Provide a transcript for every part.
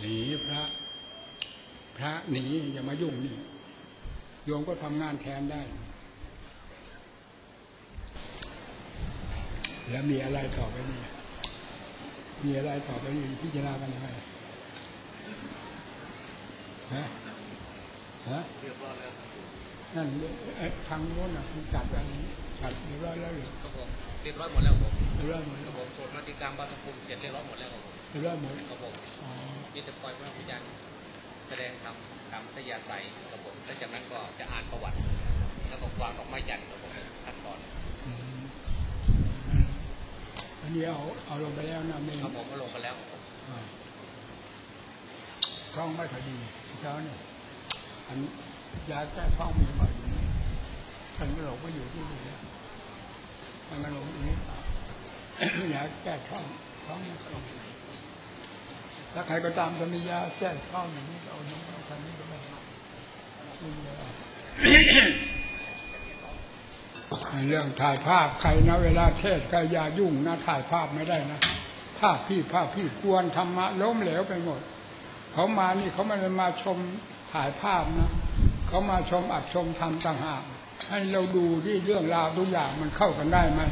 หนีพระ พระหนีอย่ามายุ่งนี่โยมก็ทำงานแทนได้ แล้วมีอะไรต่อไปนี่มีอะไรต่อไปนี่พิจารณากันยังไงฮะฮะเรียบร้อยแล้วครับผมนั่นเอ๊ะทางโน้นน่ะคุณจัดอะไรจัดเรียบร้อยแล้วเหรอครับผมเรียบร้อยหมดแล้วครับผมเรียบร้อยหมดคแล้รับวผมสวดมาติกรรมบาตภูมิเสร็จเรียบร้อยหมดแล้วครับผม เรียบร้อยหมดครับผมอ๋อนี่จะปล่อยพระวิญญาณแสดงธรรมตามทยาศัยครับผมแล้วจากนั้นก็จะอ่านประวัติ แล้วก็วางดอกไม้จันทร์ครับผมขั้นตอนอืมอันนี้เอาเอาลงไปแล้วนะเมนครับผมก็ลงไปแล้วครับผมอ่าท้องไม่ค่อยดีเช้าเนี่ยอันยาแก้ท้องมีบ่อยอยู่นี่ท่านหลงก็อยู่ที่นี่แล้วท่านก็หลงอยู่นี่ยาแก้ท้องท้องไม่ค่อยดี ถ้าใครก็ตามจะมียาแก้ท้องอย่างนี้เอาน้ำเอาคันนี้ก็ได้ซึ่เวลาเรื่องถ่ายภาพใครนะเวลาเทศก็อย่ายุ่งนะถ่ายภาพไม่ได้นะภาพพี่ภาพพี่กวนธรรมะล้มเหลวไปหมด เขามานี่เขาไม่ได้มาชมถ่ายภาพนะเขามาชมอัดชมทำต่างหากให้เราดูที่เรื่องราวทุกอย่างมันเข้ากันได้ไหม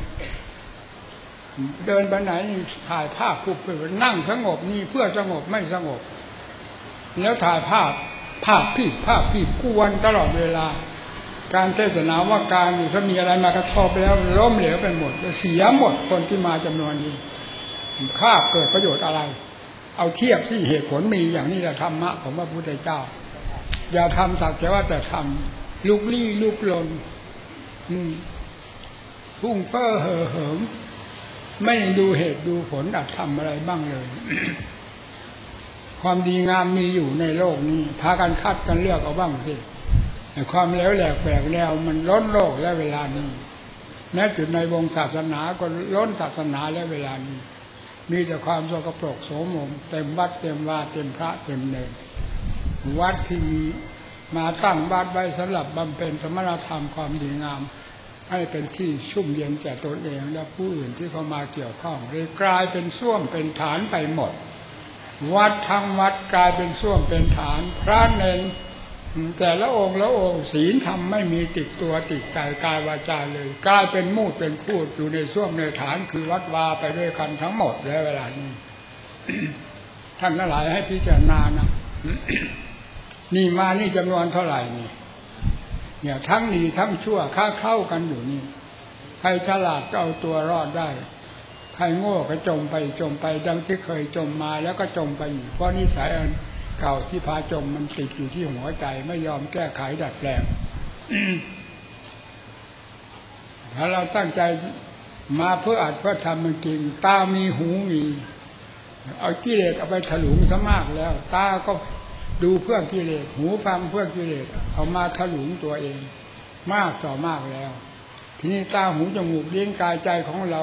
เดินไปไหนถ่ายภาพปุ๊บไปนั่งสงบนี่เพื่อสงบไม่สงบ แล้วถ่ายภาพภาพพี่ภาพพี่กวนตลอดเวลา การเทศนาว่าการนี่ถ้ามีอะไรมากระทบแล้วล้มเหลวไปหมดเสียหมดคนที่มาจำนวนนี้ค่าเกิดประโยชน์อะไร เอาเทียบที่เหตุผลมีอย่างนี้แหละธรรมะของพระพุทธเจ้า อย่าทำสักแต่ว่าแต่ทำลุกลี้ลุกลนพุ่งเฟ้อเห่อเหิม ไม่ดูเหตุดูผลดัดทำอะไรบ้างเลย ความดีงามมีอยู่ในโลกนี้พากันคัดกันเลือกเอาบ้างสิแต่ความเลวแหลกแหวกแนวมันล้นโลกและเวลานี้แม้จุดในวงศาสนาก็ล้นศาสนาและเวลานี้ มีแต่ความสกปรกโสมมเต็มวัดเต็มวาเต็มพระเต็มเนรวัดที่มาตั้งวัดไว้สำหรับบำเพ็ญสมณธรรมความดีงาม ให้เป็นที่ชุ่มเย็นแก่ตนเองและผู้อื่นที่เข้ามาเกี่ยวข้องเลยกลายเป็นส้วมเป็นฐานไปหมด วัดทั้งวัดกลายเป็นส้วมเป็นฐาน พระเนนแต่ละองค์ละองค์ศีลธรรมไม่มีติดตัวติดใจกายวาจาเลยกลายเป็นมูดเป็นคูดอยู่ในส้วมในฐานคือวัดวาไปด้วยกันทั้งหมดแล้วเวลานี้ท่านทั้งหลายให้พิจารณานะนี่มานี่จำนวนเท่าไหร่นี่ เนี่ยทั้งดีทั้งชั่วค้าเข้ากันอยู่นี่ใครฉลาดก็เอาตัวรอดได้ ใครโง่ก็จมไปจมไปดังที่เคยจมมาแล้วก็จมไปอีกเพราะนิสัยเก่าที่พาจมมันติดอยู่ที่หัวใจไม่ยอมแก้ไขดัดแปลงถ้าเราตั้งใจมาเพื่ออัดเพื่อทำมันจริงตามีหูมี เอากิเลสเอาไปถลุงซะมากแล้ว ตาก็ ดูเพื่อกิเลสหูฟังเพื่อกิเลสเอามาถลุงตัวเอง มากต่อมากแล้ว ทีนี้ตาหูจมูกเลี้ยงกายใจของเรา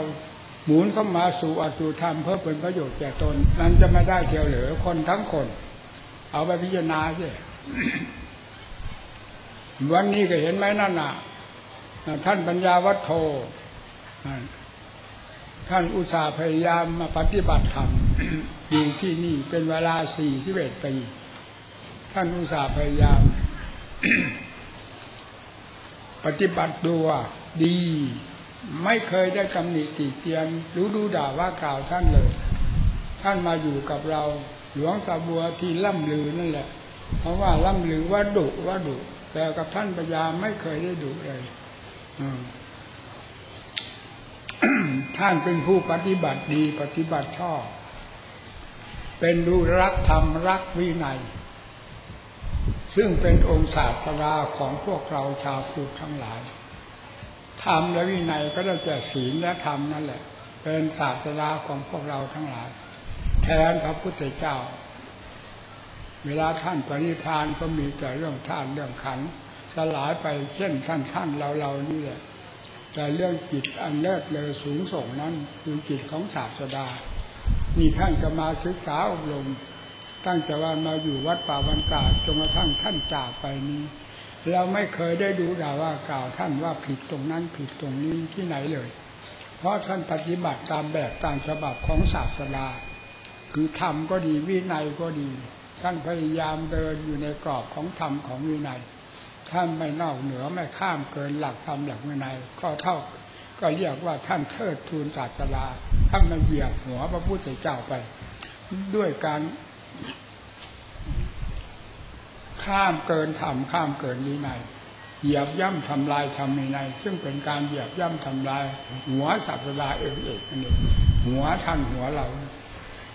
หมุนเข้ามาสู่อัตุธรรมเพื่อเป็นประโยชน์แก่ตน มันจะไม่ได้เที่ยวเหลือคนทั้งคน เอาไปพิจารณาสิวันนี้ก็เห็นไหมนั่นน่ะ ท่านปัญญาวัฒโธท่านอุตสาห์พยายามมาปฏิบัติธรรมอยู่ที่นี่เป็นเวลาสี่สิบเอ็ดปี ท่านอุตสาห์พยายาม ปฏิบัติตัวดี ไม่เคยได้กำหนิติเตียนรู้ดูด่าว่ากล่าวท่านเลย ท่านมาอยู่กับเรา หลวงตาบัวที่ล่ำลือนั่นแหละ เพราะว่าล่ำลือว่าดุว่าดุแต่กับท่านปัญญาไม่เคยได้ดุเลยท่านเป็นผู้ปฏิบัติดีปฏิบัติชอบ เป็นรู้รักธรรมรักวินัย ซึ่งเป็นองค์ศาสดาของพวกเราชาวพุทธทั้งหลายธรรมและวินัยก็ได้แก่ศีลและธรรมนั่นแหละ เป็นศาสดาของพวกเราทั้งหลาย แทนพระพุทธเจ้า เวลาท่านปริพานก็มีแต่เรื่องท่านเรื่องขันสลายไปเช่นท่านๆเราๆนี่แหละแต่เรื่องจิตอันเลิศเลอสูงส่งนั้นคือจิตของศาสดานี่ท่านก็มาศึกษาอบรม ตั้งแต่ว่ามาอยู่วัดป่าวันกาจนกระทั่งท่านจากไปนี้ เราไม่เคยได้ดูด่าว่ากล่าวท่านว่าผิดตรงนั้นผิดตรงนี้ที่ไหนเลย เพราะท่านปฏิบัติตามแบบตามฉบับของศาสดาคือธรรมก็ดีวินัยก็ดี ท่านพยายามเดินอยู่ในกรอบของธรรมของวินัยท่านไม่นอกเหนือไม่ข้ามเกินหลักธรรมหลักวินัยก็เท่าก็เรียกว่าท่านเทิดทูนศาสนาท่านไม่เหยียบหัวพระพุทธเจ้าไป ด้วยการ ข้ามเกินธรรมข้ามเกินวินัยเหยียบย่ำทำลายธรรมวินัยซึ่งเป็นการเหยียบย่ำทำลาย หัวศาสดาเองเองอันนี้หัวท่านหัวเรา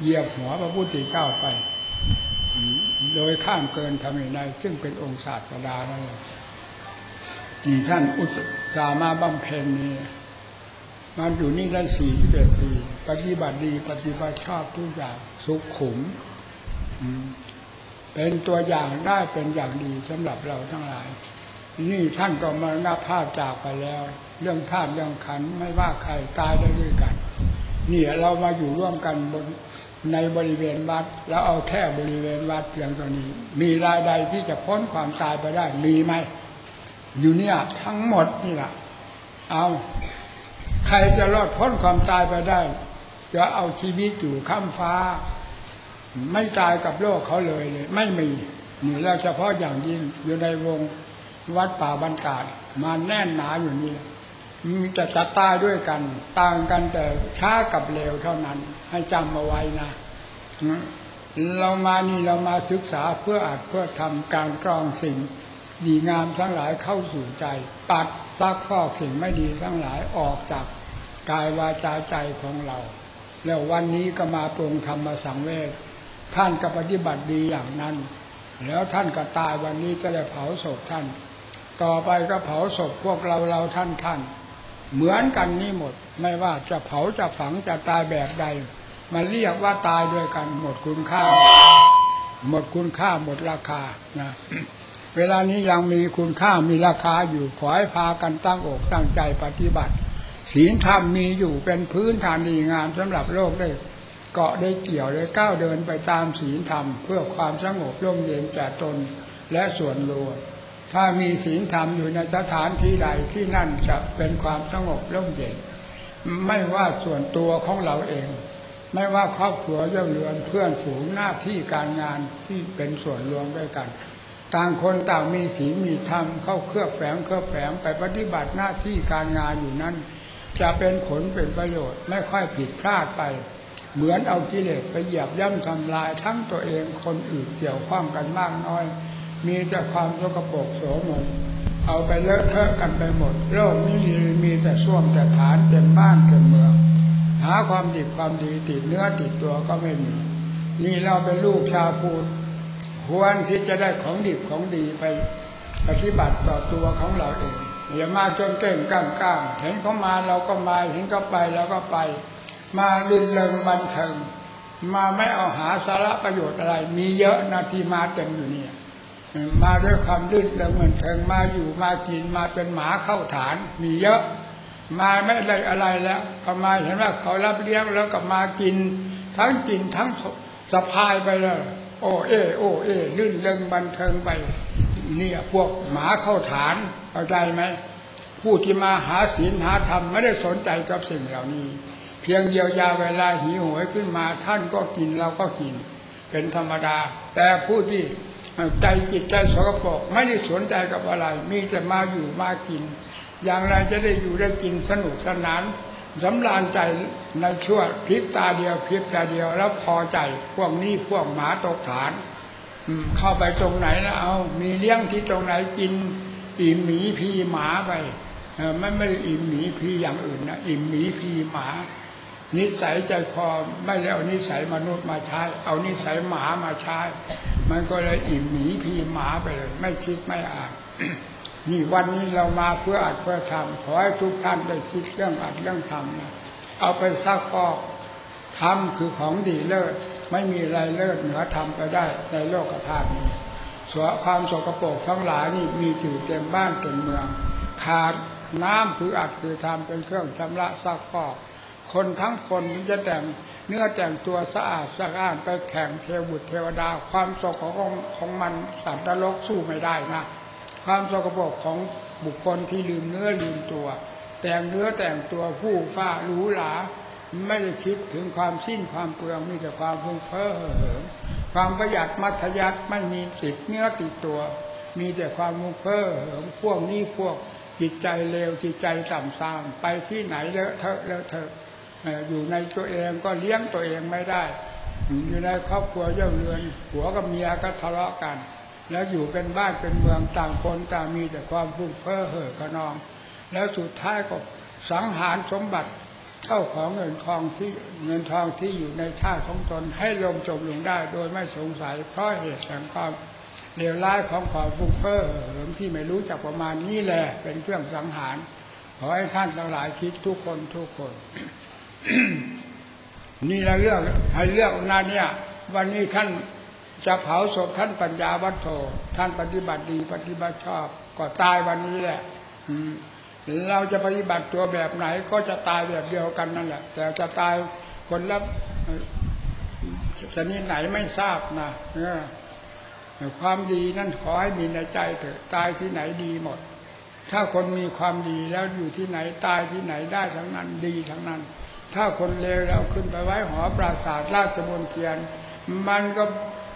เหยียบหัวพระพุทธเจ้าไป โดยข้ามเกินธรรมวินัยซึ่งเป็นองค์ศาสดานั่นเองนี่ท่านอุตสามาบำเพ็ญนี่มันอยู่นี่ได้สี่สิบเอ็ดปี ปฏิบัติดีปฏิบัติชอบทุกอย่างสุขขุม เป็นตัวอย่างได้เป็นอย่างดีสำหรับเราทั้งหลาย นี่ท่านก็มรณภาพจากไปแล้ว เรื่องธาตุเรื่องขันไม่ว่าใครตายได้ด้วยกันนี่เรามาอยู่ร่วมกันบนในบริเวณวัด แล้วเอาแค่บริเวณวัดเพียงตัวนี้ มีรายใดที่จะพ้นความตายไปได้มีไหมอยู่เนี่ยทั้งหมดนี่แหละเอาใครจะรอดพ้นความตายไปได้ จะเอาชีวิตอยู่ข้ามฟ้า ไม่ตายกับโลกเขาเลยเลย ไม่มีนี่เราเฉพาะอย่างยิ่งอยู่ในวงวัดป่าบรรกาศมาแน่นหนาอยู่นี่มีแต่จะตายด้วยกัน ต่างกันแต่ช้ากับเร็วเท่านั้น ให้จำเอาไว้นะเรามานี่เรามาศึกษาเพื่ออาจเพื่อทำการกรองสิ่ง ดีงามทั้งหลายเข้าสู่ใจ ปัดซักฟอกสิ่งไม่ดีทั้งหลายออกจากกายวาจาใจของเรา แล้ววันนี้ก็มาปรงธรรมสังเวช ท่านก็ปฏิบัติดีอย่างนั้น แล้วท่านก็ตายวันนี้ก็ได้เผาศพท่าน ต่อไปก็เผาศพพวกเราเราท่านท่าน เหมือนกันนี่หมด ไม่ว่าจะเผาจะฝังจะตายแบบใด มันเรียกว่าตายด้วยกัน หมดคุณค่า หมดคุณค่าหมดราคานะเวลานี้ยังมีคุณค่ามีราคาอยู่ขอให้พากันตั้งอกตั้งใจปฏิบัติ ศีลธรรมมีอยู่เป็นพื้นฐานดีงามสำหรับโลกได้ เกาะได้เกี่ยวได้ก้าวเดินไปตามศีลธรรม เพื่อความสงบร่มเย็นแก่ตนและส่วนรวมถ้ามีศีลธรรมอยู่ในสถานที่ใดที่นั่นจะเป็นความสงบร่มเย็น ไม่ว่าส่วนตัวของเราเอง ไม่ว่าครอบครัวเย่าเรือนเพื่อนฝูงหน้าที่การงานที่เป็นส่วนรวมด้วยกัน ต่างคนต่างมีศีลมีธรรมเข้าเครือบแฝงเครือบแฝงไปปฏิบัติหน้าที่การงานอยู่นั้น จะเป็นผลเป็นประโยชน์ไม่ค่อยผิดพลาดไป เหมือนเอากิเลสไปเหยียบย่ำทำลายทั้งตัวเองคนอื่นเกี่ยวข้องกันมากน้อย มีแต่ความสกปรกโสมมเอาไปเลอะเทอะกันไปหมด โลกนี้มีแต่ส้วมแต่ฐานเต็มบ้านเต็มเมือง หาความดีความดีติดเนื้อติดตัวก็ไม่มี นี่เราเป็นลูกชาวพุทธควรที่จะได้ของดีของดีไปปฏิบัติต่อตัวของเราเองอย่ามาจนเก่งก้างก้างเห็นเขามาเราก็มาเห็นเขาไปเราก็ไป มาลื่นเริงบันเทิงมาไม่เอาหาสาระประโยชน์อะไร มีเยอะนะทีมาเต็มอยู่เนี่ย มาด้วยความลื่นเริงบันเทิงมาอยู่มากินมาเป็นหมาเข้าฐาน มีเยอะ มาไม่ได้อะไรแล้วก็มาเห็นว่าเขารับเลี้ยงแล้วก็มากิน ทั้งกินทั้งสะพายไปเลยโอเอโอเอลื่นเริงบันเทิงไปเนี่ยพวกหมาเข้าฐานเข้าใจไหมผู้ที่มาหาศีลหาธรรมไม่ได้สนใจกับสิ่งเหล่านี้ พียงเดียวยาเวลาหิวโหยขึ้นมา ท่านก็กินเราก็กิน เป็นธรรมดา แต่ผู้ที่ใจจิตใจสกปรกไม่ได้สนใจกับอะไร มีแต่มาอยู่มากิน อย่างไรจะได้อยู่ได้กินสนุกสนานสำราญใจในชั่วพริบตาเดียวพริบตาเดียวแล้วพอใจพวกนี้พวกหมาตกฐานเข้าไปตรงไหนแล้วเอามีเลี้ยงที่ตรงไหนกินอิ่มหมีพีหมาไปเออไม่ไม่ได้อิ่มหมีพีอย่างอื่นนะอิ่มหมีพีหมา นิสัยใจคอไม่ได้เอานิสัยมนุษย์มาใช้ เอานิสัยหมามาใช้ มันก็เลยอิ่มหมีพีหมาไปเลย ไม่คิดไม่อ่านนี่วันนี้เรามาเพื่ออัดเพื่อทำขอให้ทุกท่านได้คิดเรื่องอัดเรื่องทำนะเอาไปซักฟอกทำคือของดีเลิศไม่มีอะไรเลิศเหนือทำไปได้ในโลกธาตุนี้สวความสกปรกทั้งหลายนี่มีอยู่เต็มบ้านเต็มเมือง ขาดน้ำคืออัดคือทำเป็นเครื่องชำระซักฟอก คนทั้งคนถึงจะแต่งเนื้อแต่งตัวสะอาดสะอานไปแข่งเทวบุตรเทวดา ความสกปรกของมันสัตว์นรกสู้ไม่ได้นะความสกปรกของบุคคลที่ลืมเนื้อลืมตัว แต่งเนื้อแต่งตัวฟู่ฟ้าหรูหราไม่ได้คิดถึงความสิ้นความเปลืองมีแต่ความฟุ้งเฟ้อเห่อเหิมความประหยัดมัธยัติไม่มีติดเนื้อติดตัว มีแต่ความฟุ้งเฟ้อเหิมพวกนี้พวกจิตใจเลวจิตใจต่ำทรามไปที่ไหนเลอะเทอะเลอะเทอะ อยู่ในตัวเองก็เลี้ยงตัวเองไม่ได้ อยู่ในครอบครัวเย่าเรือนผัวกับเมียก็ทะเลาะกัน แล้วอยู่เป็นบ้านเป็นเมืองต่างคนต่างมีแต่ความฟุ้งเฟ้อเห่อขนอง แล้วสุดท้ายก็สังหารสมบัติเข้าของเงินทองที่เงินทองที่อยู่ในท่าของตนให้ลมจมลงได้โดยไม่สงสัย เพราะเหตุแห่งความเลวร้ายของความฟุ้งเฟ้อเหิมที่ไม่รู้จักประมาณนี้แหละเป็นเครื่องสังหาร ขอให้ท่านทั้งหลายคิดทุกคนทุกคน นี่เราเลือกให้เลือกนาเนี่ย วันนี้ท่านจะเผาศพท่านปัญญาวัฒโธท่านปฏิบัติดีปฏิบัติชอบ ก็ตายวันนี้แหละอืเราจะปฏิบัติตัวแบบไหน ก็จะตายแบบเดียวกันนั่นแหละ แต่จะตายคนละชนิดไหนไม่ทราบนะความดีนั่นขอให้มีในใจเถอะตายที่ไหนดีหมด ถ้าคนมีความดีแล้วอยู่ที่ไหนตายที่ไหนได้ทั้งนั้นดีทั้งนั้น ถ้าคนเลวแล้วขึ้นไปไว้หอปราสาทราชมนเทียน มันก็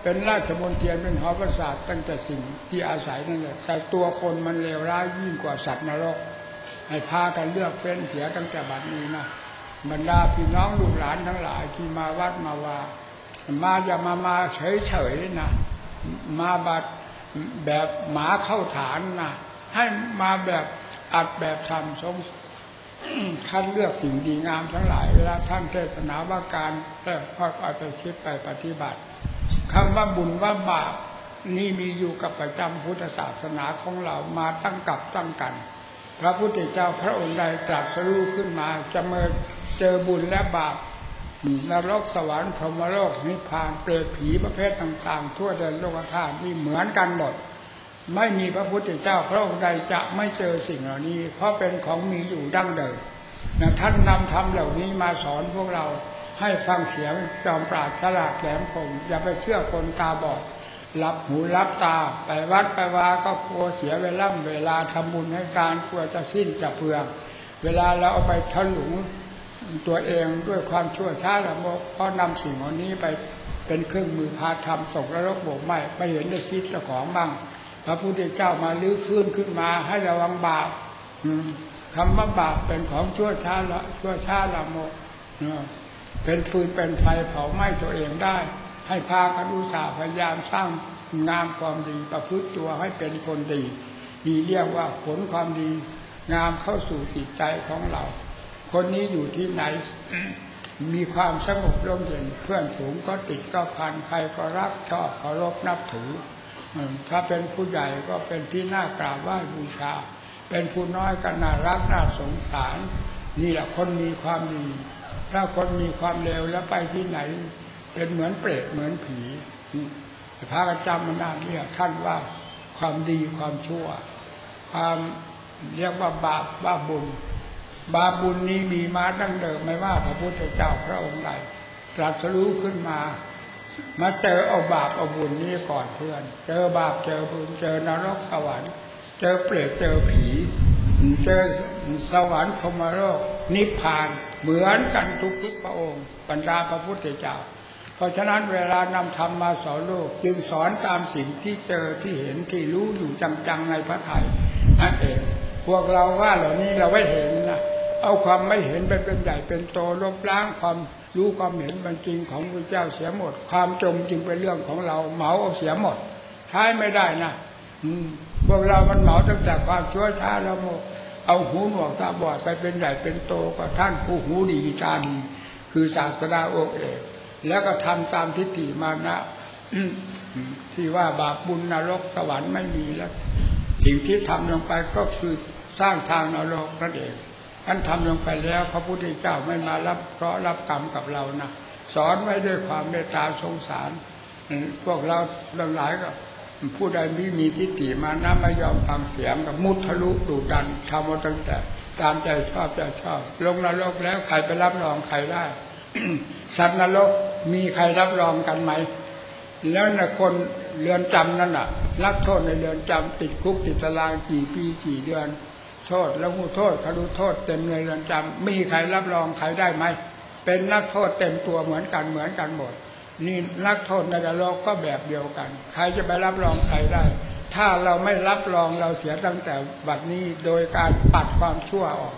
เป็นราชมนเทียนเป็นหอปราสาทตั้งแต่สิ่งที่อาศัยนั่นแหละแต่ตัวคนมันเลวร้ายยิ่งกว่าสัตว์นรก ให้พากันเลือกเฟ้นเสียตั้งแต่บัดนี้นะบรรดาพี่น้องลูกหลานทั้งหลายที่มาวัดมาว่ามาอย่ามามาเฉยๆนะมาบัดแบบหมาเข้าฐานนะให้มาแบบอัดแบบทำสง ท่านเลือกสิ่งดีงามทั้งหลายเวลาท่านเทศนาว่าการเลิกค่อยเอาไปคิดไปปฏิบัติคำว่าบุญว่าบาปนี่มีอยู่กับประจำพุทธศาสนาของเรามาตั้งกับตั้งกัน พระพุทธเจ้าพระองค์ใดตรัสรู้ขึ้นมาจะเมื่อเจอบุญและบาปนรกสวรรค์พรหมโลกนิพพานเปรตผีประเภทต่าง ๆ ทั่วเดินโลกธาตุนี่เหมือนกันหมด ไม่มีพระพุทธเจ้าพระองค์ใดจะไม่เจอสิ่งเหล่านี้ เพราะเป็นของมีอยู่ดั้งเดิมนะท่านนำธรรมเหล่านี้มาสอนพวกเราให้ฟังเสียงจอมปราดฉลาดแหลมคมอย่าไปเชื่อคนตาบอดรับหูรับตาไปวัดไปวาก็กลัวเสียเวลาเวลาทำบุญให้การกลัวจะสิ้นจะเปลืองเวลาเราเอาไปถลุงตัวเองด้วยความชั่วช้าละโมกเพราะนำสิ่งเหล่านี้ไปเป็นเครื่องมือพาทำตกนรกโบกไหมไม่เห็นได้คิดเจ้าของบ้าง พระพุทธเจ้ามาลื้อฟื้นขึ้นมาให้ระวังบาปคำว่าบาปเป็นของชั่วช้าละชั่วช้าละโมกเป็นฟืนเป็นไฟเผาไหม้ตัวเองได้ ให้พากันอุตสาห์พยายามสร้างงามความดีประพฤติตัวให้เป็นคนดีนี่เรียกว่าผลความดีงามเข้าสู่จิตใจของเรา คนนี้อยู่ที่ไหน มีความสงบร่มเย็นเพื่อนฝูงก็ติดก็พันใครก็รักชอบเคารพนับถือ ถ้าเป็นผู้ใหญ่ก็เป็นที่น่ากราบไหว้บูชา เป็นผู้น้อยก็น่ารักน่าสงสาร นี่แหละคนมีความดี ถ้าคนมีความเลวแล้วไปที่ไหน เป็นเหมือนเปรตเหมือนผีอืมพระจำมันนาเรียกท่านว่าความดีความชั่ว ความเรียกว่าบาปว่าบุญ บาบุญนี้มีมาตั้งเดิมไม่ว่าพระพุทธเจ้าพระองค์ใดตรัสรู้ขึ้นมา มาเจอเอาบาปเอาบุญนี้ก่อนเพื่อน เจอบาปเจอบุญเจอนรกสวรรค์ เจอเปรตเจอผี เจอสวรรค์พมโลกนิพพานเหมือนกันทุกทุกพระองค์บรรดาพระพุทธเจ้า เพราะฉะนั้นเวลานำธรรมมาสอนโลก จึงสอนตามสิ่งที่เจอที่เห็นที่รู้อยู่จังๆในพระไตรนั่นเองพวกเราว่าเหล่านี้เราไม่เห็นนะ เอาความไม่เห็นไปเป็นใหญ่เป็นโตลบล้างความรู้ความเห็นเป็นจริงของพระเจ้าเสียหมด ความจมจึงเป็นเรื่องของเราเหมาเอาเสียหมดใช้ไม่ได้นะอืมพวกเรามันเหมาตั้งแต่ความชั่วช้าแล้วหมดเอาหูหนวกตาบอดไปเป็นใหญ่เป็นโตกว่าท่านผู้หูดีตาดีคือศาสดาอเอกแล้วก็ทำตามทิฏฐิมานะที่ว่าบาปบุญนรกสวรรค์ไม่มีแล้ว สิ่งที่ทำลงไปก็คือสร้างทางนรกนั่นเอง อันทำลงไปแล้วพระพุทธเจ้าไม่มารับเคราะห์รับกรรมกับเรานะสอนไว้ด้วยความเมตตาสงสาร พวกเราทั้งหลายก็ผู้ใดไม่มีทิฏฐิมานะไม่ยอมฟังเสียงกับมุทะลุดุดันทำมาตั้งแต่ ตามใจชอบใจชอบ ลงนรกแล้วใครไปรับรองใครได้สัตว์นรกมีใครรับรองกันไหม แล้วนะคนเรือนจำนั่นน่ะ รับโทษในเรือนจำติดคุกติดตารางกี่ปีกี่เดือน โทษแล้วผู้โทษเขาดูโทษเต็มในเรือนจำมีใครรับรองใครได้ไหมเป็นนักโทษเต็มตัวเหมือนกันเหมือนกันหมด นี่นักโทษในนรกก็แบบเดียวกัน ใครจะไปรับรองใครได้ ถ้าเราไม่รับรองเราเสียตั้งแต่บัดนี้โดยการปัดความชั่วออก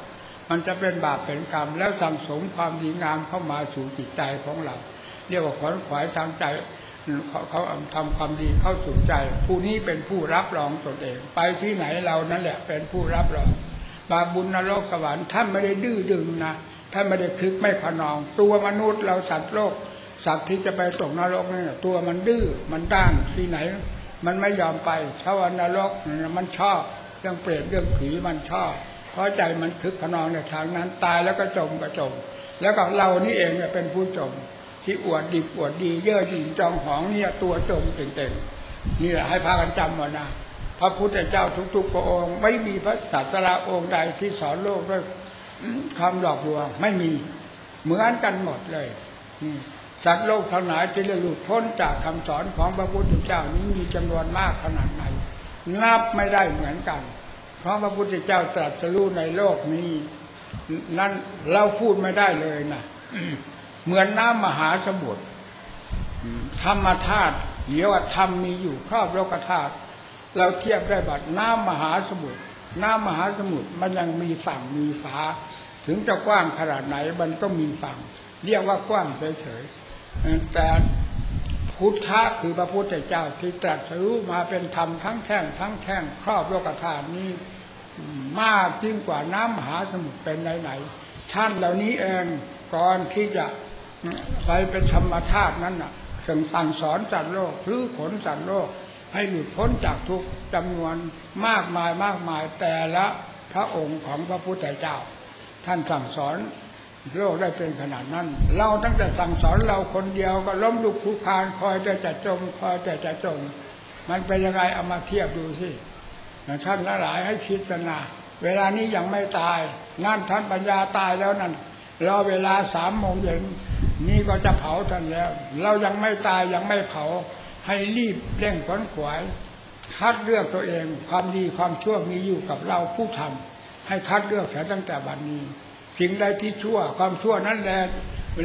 มันจะเป็นบาปเป็นกรรม แล้วสั่งสมความดีงามเข้ามาสู่จิตใจของเรา เรียกว่าขวนขวายทางใจ เขาเขาทำความดีเข้าสู่ใจ ผู้นี้เป็นผู้รับรองตนเอง ไปที่ไหนเรานั่นแหละ เป็นผู้รับรอง บาบุญนรกสวรรค์ท่านไม่ได้ดื้อดึงนะท่านไม่ได้คึกไม่ขนอง ตัวมนุษย์เราสัตว์โลก สัตว์ที่จะไปตกนรกนี่ตัวมันดื้อมันด้านที่ไหน มันไม่ยอมไปชาวนรกมันชอบเรื่องเปรตเรื่องผีมันชอบ เพราะใจมันคึกขนองในทางนั้นตายแล้วก็จมก็จม แล้วก็เรานี่เองเนี่ยเป็นผู้จม ที่อวดดีอวดดี เย่อหยิ่งจองหองเนี่ยตัวจมเก่งๆนี่แหละให้พากันจำว้นะพระพุทธเจ้าทุกๆพระองค์ ไม่มีพระศาสดาองค์ใดที่สอนโลกด้วยคำหลอกลวงไม่มีเหมือนกันหมดเลยนี่สัตว์โลกทั้งหลายที่ได้หลุดพ้นจากคำสอนของพระพุทธเจ้านี้มีจำนวนมากขนาดไหนนับไม่ได้เหมือนกัน เพราะพระพุทธเจ้าตรัสรู้ในโลกนี้ นั้นเราพูดไม่ได้เลยนะ เหมือนน้ำมหาสมุทรธรรมธาตุเดี๋ยวธรรมมีอยู่ครอบโลกธาตุเราเทียบได้บัดน้ำมหาสมุทรน้ำมหาสมุทรมันยังมีฝั่งมีฝา ถึงจะกว้างขนาดไหนมันก็มีฝั่ง เรียกว่ากว้างเฉยๆแต่พุทธะคือพระพุทธเจ้าที่ตรัสรู้มาเป็นธรรมทั้งแท่งทั้งแท่งครอบโลกธาตุนี้มากยิ่งกว่าน้ำมหาสมุทรเป็นไหนๆท่านเหล่านี้เองก่อนที่จะ ไปเป็นธรรมธาตุนั้นน่ะส่งสั่งสอนจัดโลกหรือขนสัตว์โลก ให้หลุดพ้นจากทุกจำนวนมากมายมากมายแต่ละพระองค์ของพระพุทธเจ้า ท่านสั่งสอนโลกได้เป็นขนาดนั้น เราตั้งแต่สั่งสอนเราคนเดียวก็ล้มลุกคลุกคลานคอยแต่จะจมคอยแต่จะจมมันเป็นยังไงเอามาเทียบดูสิท่านละหลายให้คิดนนะเวลานี้ยังไม่ตาย นั่นท่านปัญญาตายแล้วนั่นรอเวลาสามโมงเย็น นี่ก็จะเผาท่านแล้ว เรายังไม่ตายยังไม่เผา ให้รีบเร่งขวนขวาย คัดเลือกตัวเอง ความดีความชั่วมีอยู่กับเราผู้ทำให้คัดเลือกเสียตั้งแต่บัดนนี้ สิ่งใดที่ชั่วความชั่วนั้นแหละ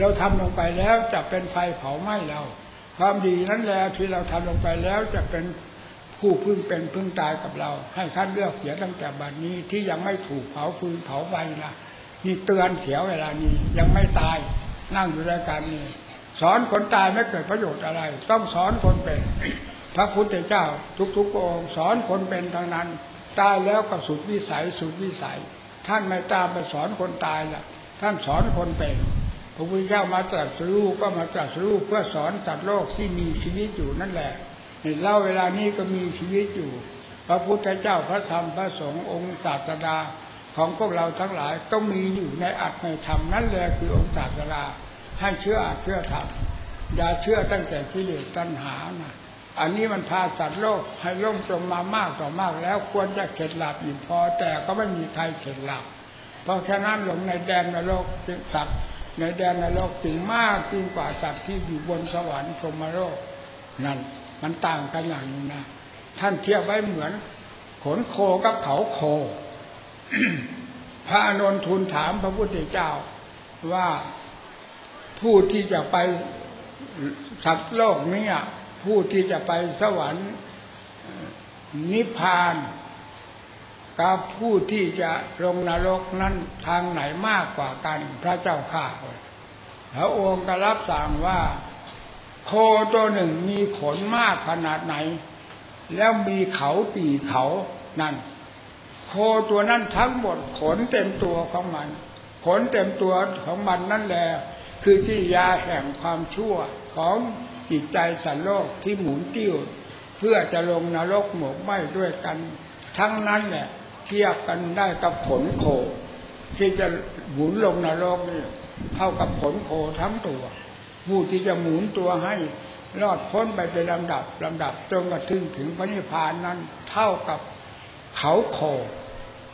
เราทำลงไปแล้วจะเป็นไฟเผาไหม้เรา ความดีนั้นแหละที่เราทำลงไปแล้วจะเป็นผู้พึ่งเป็นพึ่งตายกับเรา ให้คัดเลือกเสียตั้งแต่บัดนี้ที่ยังไม่ถูกเผาฟืนเผาไฟนะนี่เตือนเสียเวลานี้ยังไม่ตาย นั่งอยู่ด้วยกันนี่สอนคนตายไม่เกิดประโยชน์อะไร ต้องสอนคนเป็น พระพุทธเจ้า ทุกๆองค์สอนคนเป็นทางนั้น ตายแล้วก็สุดวิสัยสุดวิสัย ท่านไม่ตามไปสอนคนตายล่ะ ท่านสอนคนเป็นพระพุทธเจ้ามาตรัสรู้ก็มาตรัสรู้เพื่อสอนจัดโลกที่มีชีวิตอยู่นั่นแหละเล่าเวลานี้ก็มีชีวิตอยู่ พระพุทธเจ้าพระธรรมพระสงฆ์องค์ศาสดา ของพวกเราทั้งหลายต้องมีอยู่ในอัตในธรรมนั่นแหละคือองค์ศาสดาให้เชื่อเชื่อธรรมอย่าเชื่อตั้งแต่ที่เลอตัณหานะอันนี้มันพาสัตว์โลกให้ล่มจมมามากต่อมากแล้วควรจะเข็ดหลับอยู่พอ แต่ก็ไม่มีใครเข็ดหลับเพราะฉะนั้นหลงในแดนนรกจึงสัตว์ในแดนนรกจึงมากยิ่งกว่าสัตว์ที่อยู่บนสวรรค์พรหมโลกนั่นมันต่างกันอย่างนี้นะ ท่านเทียบไว้เหมือน ขนโคกับเขาโค พระอานนท์ทูลถามพระพุทธเจ้าว่าผู้ที่จะไปสัตว์โลกนี้ผู้ที่จะไปสวรรค์นิพพานกับผู้ที่จะลงนรกนั้นทางไหนมากกว่ากันพระเจ้าข้าพระองค์ก็รับสั่งว่า โคตัวหนึ่งมีขนมากขนาดไหน แล้วมีเขาตีเขานั่น โคตัวนั้นทั้งหมดขนเต็มตัวของมัน ขนเต็มตัวของมันนั่นแหละคือที่ยาแห่งความชั่วของจิตใจสันโลกที่หมุนติ้ว เพื่อจะลงนรกหมกไหมด้วยกัน ทั้งนั้นแหละเทียบกันได้กับขนโค ที่จะหมุนลงนรกนี่เท่ากับขนโคทั้งตัว ผู้ที่จะหมุนตัวให้รอดพ้นไปเป็นลำดับลำดับจนกระทั่งถึงพระนิพพานนั้น เท่ากับ เขาโค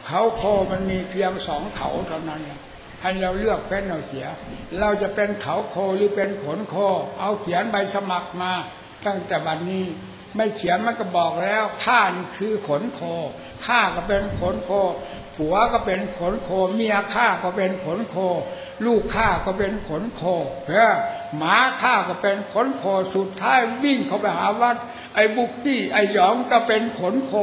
เขาโคมันมีเพียงสองเขาเท่านั้นให้เราเลือกเฟ้นเอาเสีย เราจะเป็นเขาโคหรือเป็นขนโค เอาเขียนใบสมัครมา ตั้งแต่บันนี้ไม่เขียนมันก็บอกแล้วข้านี่คือขนโคข้าก็เป็นขนโค ผัวก็เป็นขนโค เมียข้าก็เป็นขนโค ลูกข้าก็เป็นขนโคเออหมาข้าก็เป็นขนโคสุดท้ายวิ่งเข้าไปหาวัด ไอ้บุกกี้ไอ้หยองก็เป็นขนโค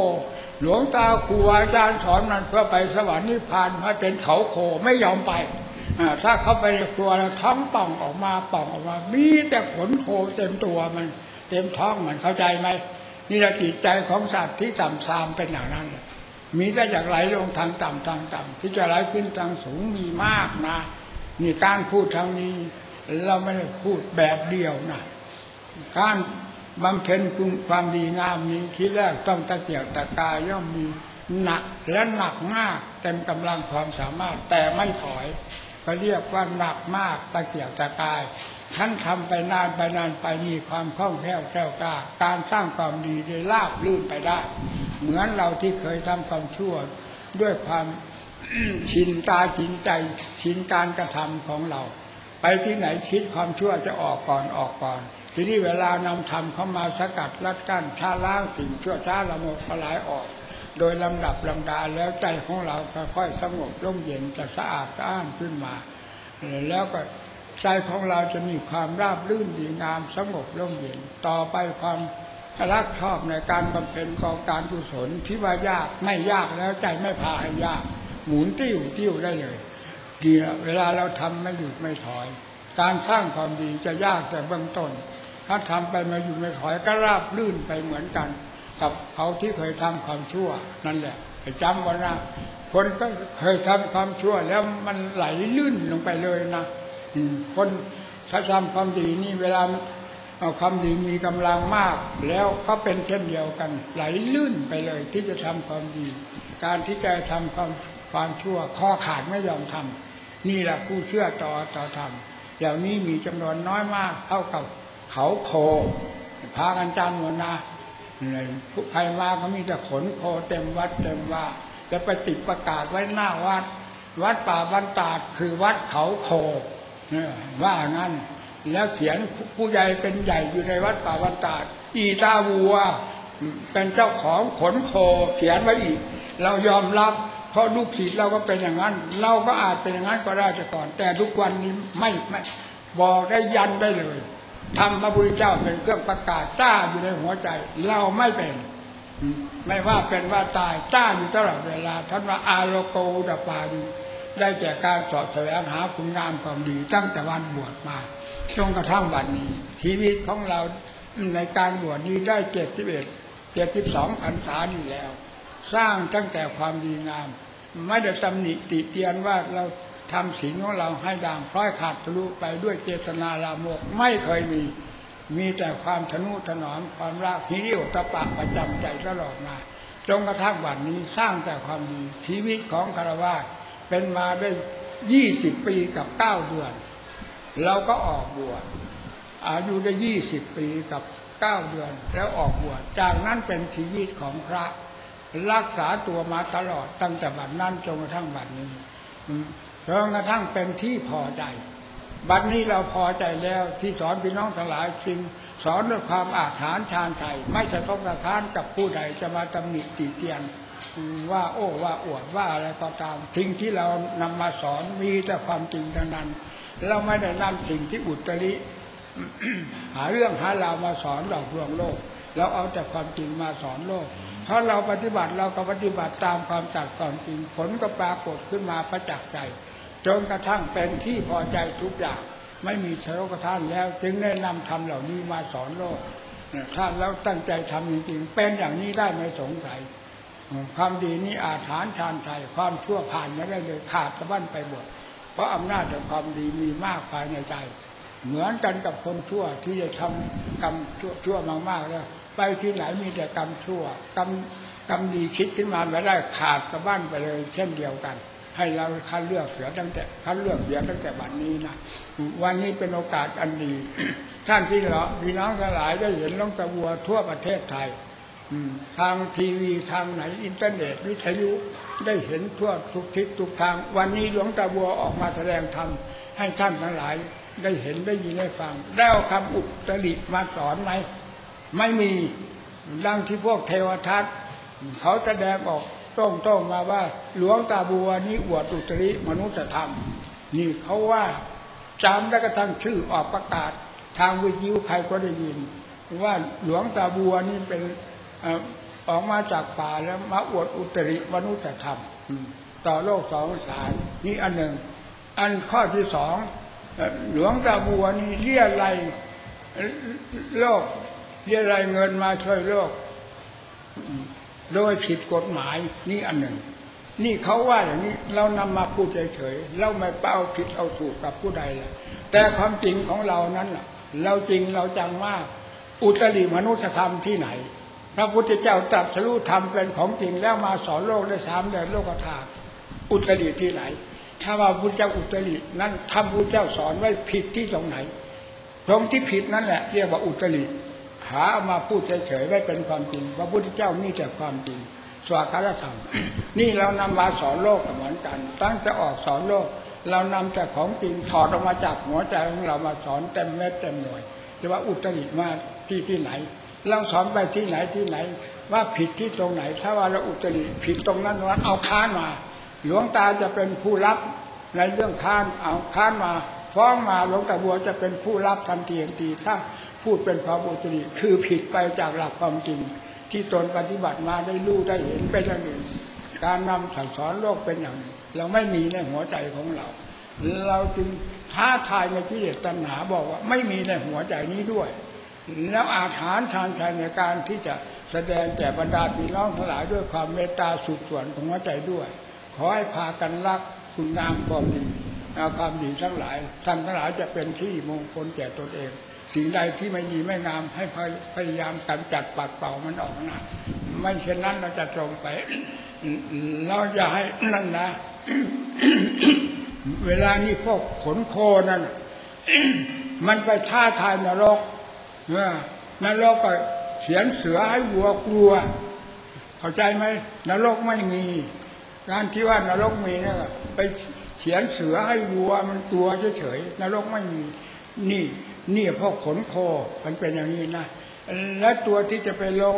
หลวงตาครูอาจารย์สอนมันเพื่อไปสวรรค์นิพพานให้เป็นเขาโคไม่ยอมไปถ้าเข้าไปในตัวแล้วท้องป่องออกมาป่องออกมา มีแต่ขนโคเต็มตัวมัน เต็มท้องมันเข้าใจไหมนี่ละจิตใจของสัตว์ที่ต่ำทรามเป็นอย่างนั้น มีแต่อยากไหลลงทางต่ำทางต่ำที่จะไหลขึ้นทางสูงมีมากนะนี่การพูดทางนี้ เราไม่ได้พูดแบบเดียวนะการ บำเพ็ญคุณความดีงามนี้ที่แรกต้องตะเกียกตะกายย่อมมีหนักและหนักมากเต็มกำลังความสามารถแต่ไม่ถอย ก็เรียกว่าหนักมากตะเกียกตะกายท่านทำไปนานไปนานไปมีความคล่องแคล่วแคล่วกล้าการสร้างความดีได้ลาบลื่นไปได้ เหมือนเราที่เคยทำความชั่วด้วยความชินตาชินใจชินการกระทำของเรา ไปที่ไหนคิดความชั่วจะออกก่อนออกก่อน ทีนี้เวลานำธรรมเข้ามาสกัดรัดกั้นช้าล้างสิ่งชั่วช้าละโมบละลายออก โดยลำดับลำดาแล้วใจของเราค่อยๆสงบร่มเย็นจะสะอาดสะอ้านขึ้นมา แล้วก็ใจของเราจะมีความราบรื่นดีงามสงบร่มเย็น ต่อไปความรักชอบในการบำเพ็ญกองการกุศลที่ว่ายากไม่ยากแล้วใจไม่พาให้ยาก หมุนติ้วติ้วได้เลยเดียวเวลาเราทำไม่หยุดไม่ถอย การสร้างความดีจะยากแต่เบื้องต้น ถ้าทำไปมาหยุดไม่ถอยก็ราบลื่นไปเหมือนกัน กับเขาที่เคยทำความชั่ว นั่นแหละจำไว้นะคนก็เคยทำความชั่ว แล้วมันไหลลื่นลงไปเลยนะอืคนถ้าทำความดีนี่เวลาเอาความดีมีกำลังมาก แล้วก็เป็นเช่นเดียวกัน ไหลลื่นไปเลย ที่จะทำความดี การที่จะทำความความชั่วข้อขาดไม่ยอมทำนี่แหละผู้เชื่อต่อต่อธรรมอย่างนี้มีจำนวนน้อยมากเท่ากับ เขาโคพากันจำหมดนะผู้ใครมาก็มีแต่ขนโคเต็มวัดเต็มว่าจะไปติดประกาศไว้หน้าวัด วัดป่าบันตาดคือวัดเขาโคเนี่ยว่างั้น แล้วเขียนผู้ใหญ่เป็นใหญ่อยู่ในวัดป่าบันตาดอีตาวัว เป็นเจ้าของขนโคเขียนไว้อีก เรายอมรับเพราะลูกศิษย์เราก็เป็นอย่างนั้น เราก็อาจเป็นอย่างนั้นก็ได้แต่ก่อน แต่ทุกวันนี้ไม่ไม่บอกได้ยันได้เลย ทำพระพุทธเจ้าเป็นเครื่องประกาศจ้าอยู่ในหัวใจ เราไม่เป็นไม่ว่าเป็นว่าตายจ้าอยู่ตลอดเวลาท่านว่าอาโลโกดปาดีได้แก่การสอดแสวงหาคุณงามความดีตั้งแต่วันบวชมาจนกระทั่งวันนี้ ชีวิตของเราในการบวชนี้ได้เจ็ดสิบเอ็ดเจ็ดสิบสองพรรษานี่แล้ว สร้างตั้งแต่ความดีงาม ไม่ได้ตำหนิติเตียนว่าเรา ทำสิ่งของเราให้ด่างพร้อยขาดทะลุไปด้วยเจตนาลามกไม่เคยมี มีแต่ความทนุถนอมความรักฮิริโอตปะประจำใจตลอดมาจนกระทั่งวันนี้สร้างแต่ความดีชีวิตของคารวะเป็นมาได้ยี่สิบปีกับเก้าเดือน เราก็ออกบวชอายุได้ยี่สิบปีกับเก้าเดือน แล้วออกบวชจากนั้นเป็นชีวิตของพระ รักษาตัวมาตลอดตั้งแต่บัดนั้นจนกระทั่งบัดนี้ จนกระทั่งเป็นที่พอใจ บัดนี้เราพอใจแล้วที่สอนพี่น้องทั้งหลายจริง สอนด้วยความอาถรรพ์ชาญไทยไม่สะทกสะท้านกับผู้ใดจะมาตำหนิติเตียนว่าโอ้ว่าอวดว่าอะไรก็ตามสิ่งที่เรานำมาสอนมีแต่ความจริงทั้งนั้น เราไม่ได้นำสิ่งที่อุตริ หาเรื่องหาเราวมาสอนหลอกลวงโลก เราเอาแต่ความจริงมาสอนโลกถ้าเราปฏิบัติเราก็ปฏิบัติตามความสัตย์ความจริงผลก็ปรากฏขึ้นมาประจักษ์ใจ จนกระทั่งเป็นที่พอใจทุกอย่าง ไม่มีเชื้อกระท่านแล้ว จึงได้นำธรรมเหล่านี้มาสอนโลกถ้าแล้วตั้งใจทำจริงๆ เป็นอย่างนี้ได้ไม่สงสัย ความดีนี้อาถรรพ์ชาญไทยความชั่วผ่านไม่ได้เลยขาดสะบั้นไปหมดเพราะอำนาจแห่งความดีมีมากภายในใจ เหมือนกันกับคนชั่วที่จะทำกรรมชั่วชั่วมากๆแล้วไปที่ไหนมีแต่กรรมชั่วกรรมกรรมดีคิดขึ้นมาไม่ได้ขาดสะบั้นไปเลย เช่นเดียวกัน ให้เราคัดเลือกเสียตั้งแต่คัดเลือกเสียตั้งแต่บัดนี้นะวันนี้เป็นโอกาสอันดีท่านพี่น้อพี่น้องทั้งหลายได้เห็นหลวงตาบัวทั่วประเทศไทยอืทางทีวีทางไหนอินเทอร์เน็ตวิทยุได้เห็นทั่วทุกทิศทุกทาง วันนี้หลวงตาบัวออกมาแสดงธรรมให้ท่านทั้งหลาย ได้เห็นได้ยินได้ฟังได้เอาคำอุตริมาสอนไหมไม่มีดังที่พวกเทวทัตเขาแสดงออก ต้องต้องมาว่า หลวงตาบัวนี้อวดอุตริมนุษยธรรม นี่เขาว่าจำได้กระทั่งชื่อออกประกาศ ทางวิทยุใครก็ได้ยิน ว่าหลวงตาบัวนี่เป็นออกมาจากป่าแล้วมาอวดอุตริมนุษยธรรม ต่อโลกสองสารนี่อันหนึ่ง อันข้อที่สองหลวงตาบัวนี่เรียอะไรโลกเรียอะไรเงินมาช่วยโลก โดยผิดกฎหมายนี่อันหนึ่ง นี่เขาว่าอย่างนี้เรานำมาพูดเฉยๆเราไม่ไปเอาผิดเอาถูกกับผู้ใดเลยแต่ความจริงของเรานั้นเราจริงเราจังมาก อุตริมนุสธรรมที่ไหน พระพุทธเจ้าตรัสรู้ธรรมเป็นของจริงแล้วมาสอนโลกได้สามเดือนโลกธาตุอุตริที่ไหน ถ้าว่าพุทธเจ้าอุตรินั้นทำพุทธเจ้าสอนไว้ผิดที่ตรงไหนตรงที่ผิดนั่นแหละ เรียกว่าอุตริ หาเอามาพูดเฉยๆไว้เป็นความจริงพระพุทธเจ้ามีแต่ความจริงสวากาธรรม นี่เรานำมาสอนโลกเหมือนกัน ตั้งจะออกสอนโลก เรานำแต่ของจริงถอดออกมาจากหัวใจของเรามาสอนเต็มเม็ดเต็มหน่วยจะว่าอุตริมาที่ที่ไหน เราสอนไปที่ไหนที่ไหน ว่าผิดที่ตรงไหน ถ้าว่าเราอุตริผิดตรงนั้นตรงนั้นเอาค้านมา หลวงตาจะเป็นผู้รับในเรื่องค้านเอาค้านมา ฟ้องมาหลวงตาบัวจะเป็นผู้รับทันทีทันทีถ้า พูดเป็นความอุตริคือผิดไปจากหลักความจริง ที่ตนปฏิบัติมาได้รู้ได้เห็นเป็นอย่างหนึ่ง การนำสั่งสอนโลกเป็นอย่างหนึ่งเราไม่มีในหัวใจของเรา เราจึงท้าทายในกิเลสตัณหาบอกว่า ไม่มีในหัวใจนี้ด้วย แล้วอาถรรพ์ทางใจในการที่จะแสดงแก่บรรดาพี่น้องทั้งหลายด้วยความเมตตาสุดส่วนของหัวใจด้วย ขอให้พากันรักคุณงามความดีเอาความดีทั้งหลายท่านทั้งหลายจะเป็นที่มงคลแก่ตนเอง สิ่งใดที่ไม่ดีไม่งามให้พยายามกำจัดปัดเป่ามันออกนะไม่เช่นนั้นเราจะจมไป เราอย่าให้นั่นนะ เวลานี้พวกขนโคนั่นมันไปท้าทายนรกนรกก็เขียนเสือให้วัวกลัว เข้าใจไหมนรกไม่มี การที่ว่านรกมีเนี่ยไปเขียนเสือให้วัวมันตัวเฉยๆนรกไม่มี นี่ นี่พวกขนโคมันเป็นอย่างนี้นะและตัวที่จะไปลง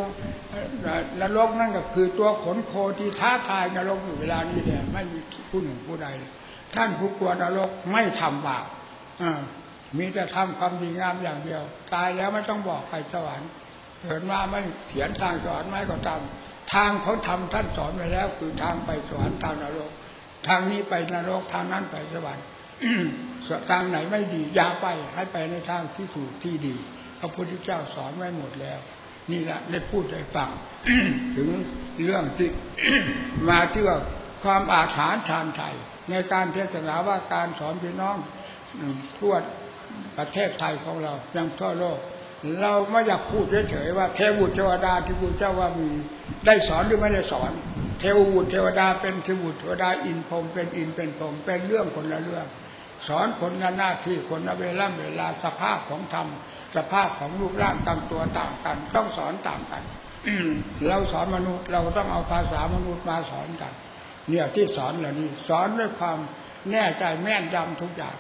นรกนั่นก็คือตัวขนโคที่ท้าทายนรกอยู่เวลานี้เนี่ยไม่มีผู้หนึ่งผู้ใด ท่านผู้กลัวนรกไม่ทำบาปมีแต่ทำความดีงามอย่างเดียว ตายแล้วไม่ต้องบอกไปสวรรค์เกิดมาไม่เขียนทางสวรรค์ไม่ก็ตามทางเขาทำท่านสอนไว้แล้ว คือทางไปสวรรค์ทางนรก ทางนี้ไปนรกทางนั้นไปสวรรค์ ทางไหนไม่ดีอย่าไปให้ไปในทางที่ถูกที่ดีพระพุทธเจ้าสอนไว้หมดแล้ว นี่แหละได้พูดให้ฟังถึงเรื่องที่มาที่ว่าความอาถรรพ์ชานไทย ในการเทศนาว่าการสอนพี่น้องทั่วประเทศไทยของเรายังทั่วโลก เราไม่อยากพูดเฉยๆว่าเทวุตรเทวดาที่พระเจ้าว่ามีได้สอนหรือไม่ได้สอน เทวุตรเทวดาเป็นเทวุตรเทวดาอินพรมเป็นอินเป็นพรมเป็นเรื่องคนละเรื่อง สอนคนละหน้าที่คนเวลาเวลาสภาพของธรรม สภาพของรูปร่างต่างตัวต่างกัน ต้องสอนต่างกันเราสอนมนุษย์เราก็ต้องเอาภาษามนุษย์มาสอนกัน เนี่ยที่สอนเหล่านี้ สอนด้วยความแน่ใจแม่นยำทุกอย่าง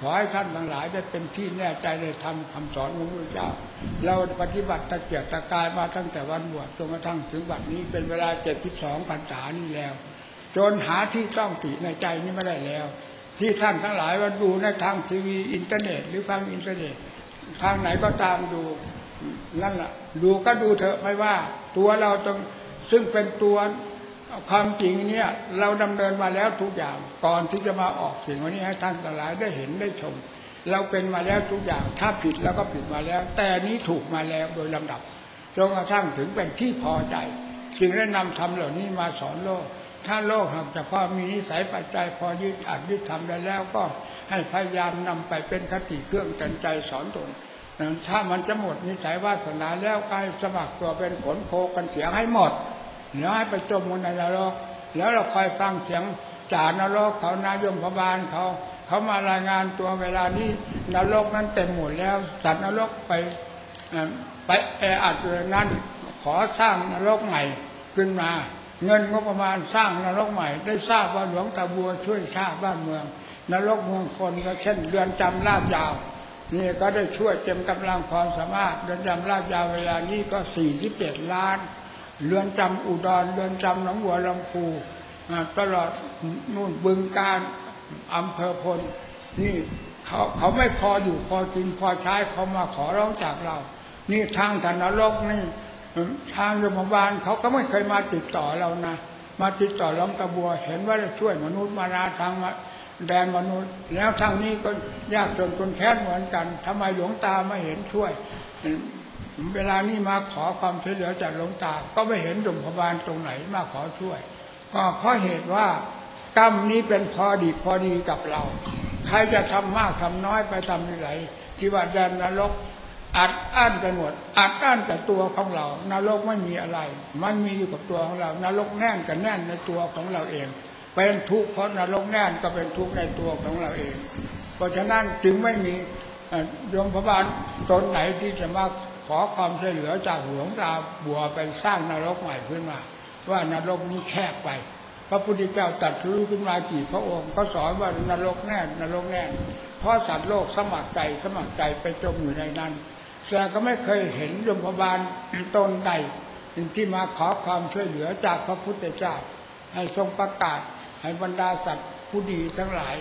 ขอให้ท่านทั้งหลายได้เป็นที่แน่ใจในธรรมคำสอนของพระเจ้า เราปฏิบัติตะเกียกตะกายมาตั้งแต่วันบวชจนกระทั่งถึงบัดนี้เป็นเวลาเจ็ดสิบสองพรรษานี่แล้ว จนหาที่ต้องติในใจนี้ไม่ได้แล้ว ที่ท่านทั้งหลายว่าดูในทางทีวีอินเทอร์เน็ต หรือฟังอินเทอร์เน็ต ทางไหนก็ตามดูนั่นแหละดูก็ดูเถอะไม่ว่า ตัวเราต้องซึ่งเป็นตัวความจริงเนี่ย เราดำเนินมาแล้วทุกอย่างก่อนที่จะมาออกสิ่งวันนี้ให้ท่านทั้งหลายได้เห็นได้ชม เราเป็นมาแล้วทุกอย่าง ถ้าผิดแล้วก็ผิดมาแล้ว แต่นี้ถูกมาแล้วโดยลำดับจนกระทั่งถึงเป็นที่พอใจ จึงได้นำธรรมเหล่านี้มาสอนโลก ถ้าโลกหากจะพอมีนิสัยปัจจัยพอยึดอัดยึดทำได้แล้วก็ให้พยายามนำไปเป็นคติเครื่องตือนใจสอนตนถ้ามันจะหมดนิสัยวาสนาแล้วก็ให้สมัครตัวเป็นขนโคกันเสียให้หมดแล้วให้ไปจมในนรกแล้วเราคอยฟังเสียงจ่านรกเขานายมพบาลเขาเขามารายงานตัวเวลานี้นรกนั้นเต็มหมดแล้วสัตว์นรกไปไปแออัดเลยนั้นขอสร้างนรกใหม่ขึ้นมา เงินงบประมาณสร้างนรกใหม่ ได้ทราบว่าหลวงตาบัวช่วยชาติบ้านเมือง นรกเมืองคนก็เช่นเรือนจำลาดยาวนี่ก็ได้ช่วยเต็มกำลังความสามารถเรือนจำลาดยาวเวลานี้ก็47ล้าน เรือนจำอุดรเรือนจำหนองบัวลำพูตลอดนู่นบึงการอำเภอพลนี่เขาเขาไม่พออยู่พอกินพอใช้เขามาขอร้องจากเรา นี่ทางธนรกนี่ ทางโรงพยาบาลเขาก็ไม่เคยมาติดต่อเรานะมาติดต่อหลวงตาบัว เห็นว่าจะช่วยมนุษย์มานาทางแดนมนุษย์ แล้วทางนี้ก็ยากจนคนแค้นเหมือนกันทำไมหลวงตาไม่เห็นช่วย เวลานี้มาขอความช่วยเหลือจากหลวงตา ก็ไม่เห็นโรงพยาบาลตรงไหนมาขอช่วย ก็เพราะเหตุว่ากรรมนี้เป็นพอดีพอดีกับเรา ใครจะทำมากทำน้อยไปทำที่ไหนที่ว่าแดนนรก อัดอั้นไปหมดอัดอั้นแต่ตัวของเรานรกไม่มีอะไร มันมีอยู่กับตัวของเรานรกแน่นกันแน่นในตัวของเราเอง เป็นทุกข์เพราะนรกแน่นก็เป็นทุกข์ในตัวของเราเอง เพราะฉะนั้นจึงไม่มีโรงพยาบาลตนไหนที่จะมาขอความช่วยเหลือจากหลวงตาบัวไปสร้างนรกใหม่ขึ้นมา ว่านรกนี้แคบไป พระพุทธเจ้าตรัสรู้ขึ้นมากี่พระองค์ ก็สอนว่านรกแน่นนรกแน่นเพราะสัตว์โลกสมัครใจสมัครใจไปจมอยู่ในนั้น แต่ก็ไม่เคยเห็นโรงพยาบาลตนใดที่มาขอความช่วยเหลือจากพระพุทธเจ้า ให้ทรงประกาศให้บรรดาสัตว์ผู้ดีทั้งหลาย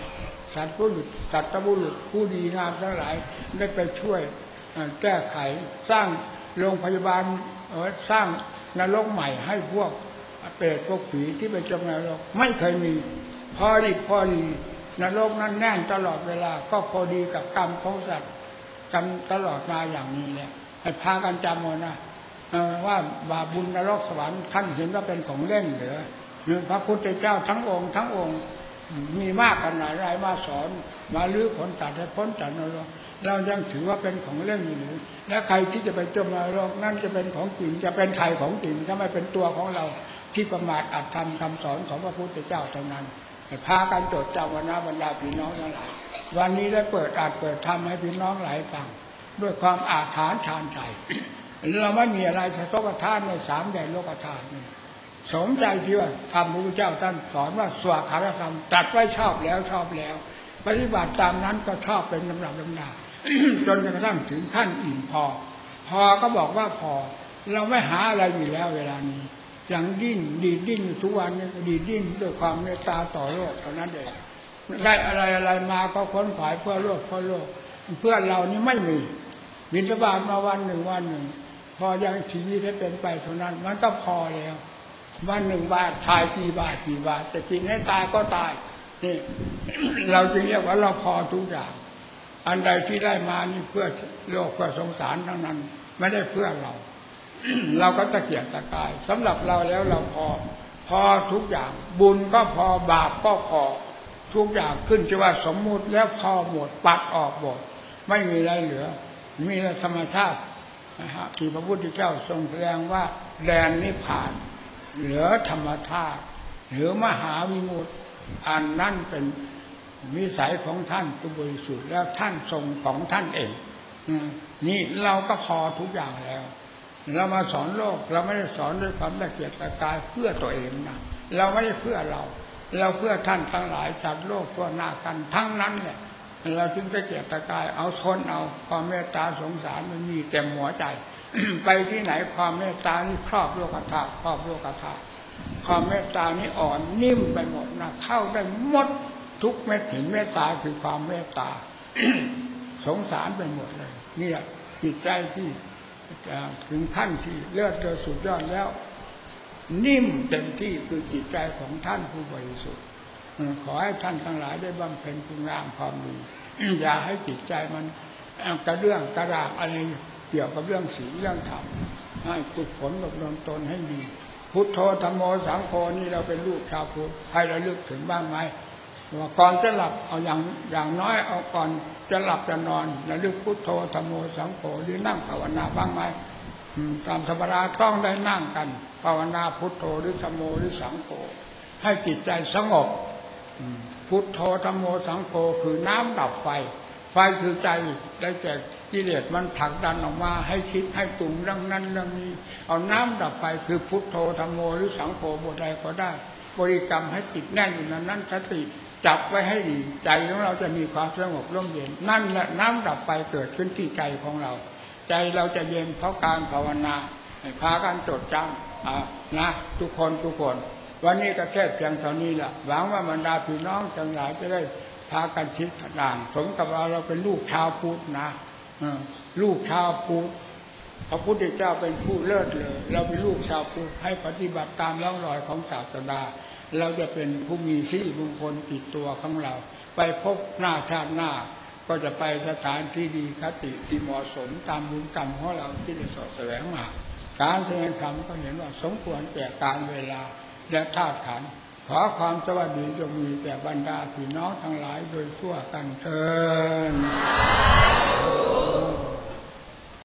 สัตว์ผู้หลุดสัตว์บุรุษผู้ดีงามทั้งหลายได้ไปช่วยแก้ไขสร้างโรงพยาบาลเออสร้างนรกใหม่ให้พวกเปรตพวกผีที่ไปจมในนรกไม่เคยมี พอดีพอดีนรกนั้นแน่นตลอดเวลา ก็พอดีกับกรรมของสัตว์ จำตลอดมาอย่างนี้แหละให้พากันจำเอานะว่าบาบุญนรกสวรรค์ท่านเห็นว่าเป็นของเล่นหรือพระพุทธเจ้าทั้งองค์ทั้งองค์มีมากขนาดไรมาสอน มาลื้อผลตัดให้พ้นจากนรกเรายังถือว่าเป็นของเล่นอยู่หรือและใครที่จะไปจมนรกนั่นจะเป็นของจริงจะเป็นใครของจริงถ้าไม่เป็นตัวของเราที่ประมาทอัตธรรมคำสอนของพระพุทธเจ้าเท่านั้นให้พากันจดจำวันนาบรรดาพี่น้องทั้งหลาย วันนี้ได้เปิดอาจเปิดทำให้พี่น้องหลายฟังด้วยความอาถรรพ์ชาญใจ เราไม่มีอะไรสะทกทานในสามแดนโลกธาตุนี่สมใจที่ว่าธรรมพระพุทธเจ้าท่านสอนว่าสวากขาธรรมตัดไว้ชอบแล้วชอบแล้ว ปฏิบัติตามนั้นก็ชอบเป็นลำดับลำดาจนกระทั่งถึงขั้นอิ่มพอ พอก็บอกว่าพอ เราไม่หาอะไรอยู่แล้วเวลานี้อย่างดิ้นดีดิ้นทุกวันนี้ดีดิ้นด้วยความเมตตาต่อโลกเท่านั้นเอง ได้อะไรอะไรมาก็ค้นขวายเพื่อโลกเพื่อโลก เพื่อเรานี่ไม่มีบินบาตมาวันหนึ่งวันหนึ่ง พอยังชีวิตให้เป็นไปเท่านั้น มันก็พอแล้ว วันหนึ่งบาททายกี่บาทกี่บาทจะกินให้ตายก็ตายนี่เราจึงเรียกว่าเราพอทุกอย่าง อันใดที่ได้มานี่เพื่อโลกเพื่อสงสารทั้งนั้น ไม่ได้เพื่อเรา เราก็ตะเกียกตะกายสำหรับเราแล้วเราพอ พอทุกอย่าง บุญก็พอบาปก็พอ ทุกอย่างขึ้นชื่อว่าสมมุติแล้วพอหมดปัดออกหมดไม่มีอะไรเหลือ มีแต่ธรรมชาตินะฮะที่พระพุทธเจ้าทรงแสดงว่าแดนนิพพาน เหลือธรรมธาตุเหลือมหาวิมุตติอันนั่นเป็นวิสัยของท่านผู้บริสุทธิ์แล้วท่านทรงของท่านเองนี่เราก็พอทุกอย่างแล้ว เรามาสอนโลกเราไม่ได้สอนด้วยความตะเกียกตะกายเพื่อตัวเองนะเราไม่ได้เพื่อเรา เราเพื่อท่านทั้งหลายสัตว์โลกทั่วหน้ากันทั้งนั้นเนี่ยเราจึงตะเกียกตะกายเอาทนเอาความเมตตาสงสารมันมีเต็มหัวใจ ไปที่ไหนความเมตตานี่ครอบโลกธาตุครอบโลกธาตุความเมตตานี่อ่อนนิ่มไปหมดนะเข้าได้หมดทุกเม็ดหินเมตตาคือความเมตตา สงสารไปหมดเลยเนี่ยจิตใจที่ถึงขั้นที่เลือดเดือสุดยอดแล้ว นิ่มเต็มที่คือจิตใจของท่านผู้บริสุทธิ์ขอให้ท่านทั้งหลายได้บำเพ็ญคุณงามความดีอย่าให้จิตใจมันกระเรื่องกระดากอะไรเกี่ยวกับเรื่องศีลเรื่องธรรมให้ฝึกฝนอบรมตนให้ดี พุทโธธรรมโมสังโฆนี่เราเป็นลูกชาวพุทธให้เระลึกถึงบ้างไหมว่าก่อนจะหลับเอาอย่างอย่างน้อยเอาก่อนจะหลับจะนอนระลึกพุทโธธรรมโมสังโฆหรือนั่งภาวนาบ้างไหม ตามธรรมดาต้องได้นั่งกัน ภาวนาพุทโธหรือธรรมโมหรือสังโฆให้จิตใจสงบพุทโธธรรมโมสังโฆคือน้ำดับไฟ ไฟคือใจได้แก่กิเลสมันผลักดันออกมาให้คิดให้ตุงเรื่องนั้นเรื่องนี้ เอาน้ำดับไฟคือพุทโธธรรมโมหรือสังโฆบทใดก็ได้ บริกรรมให้ติดแน่นอยู่นั้นนั้นสติจับไว้ให้ดีใจของเราจะมีความสงบร่มเย็นนั่นแหละน้ำดับไฟเกิดขึ้นที่ใจของเรา ใจเราจะเย็นเพราะการภาวนาพากันจดจอ่านะทุกคนทุกคน วันนี้ก็แค่เพียงเท่านี้แหละหวังว่าบรรดาพี่น้องทั้งหลายจะได้พากันคิดด่างสมกับว่าเราเป็นลูกชาวพุทธนะลูกชาวพุทธพระพุทธเจ้าเป็นผู้เลิศเลย เราเป็นลูกชาวพุทธให้ปฏิบัติตามร่องรอยของศาสดา เราจะเป็นผู้มีสิริมงคลติดตัวของเรา ไปพบหน้าชาติหน้า ก็จะไปสถานที่ดีคติที่เหมาะสมตามบุญกรรมของเราที่ได้สอดแสวงมาการแสดงธรรมก็เห็นว่าสมควรแก่การเวลาและธาตุขันขอความสวัสดีจงมีแก่บรรดาพี่น้องทั้งหลายโดยทั่วกันเถิด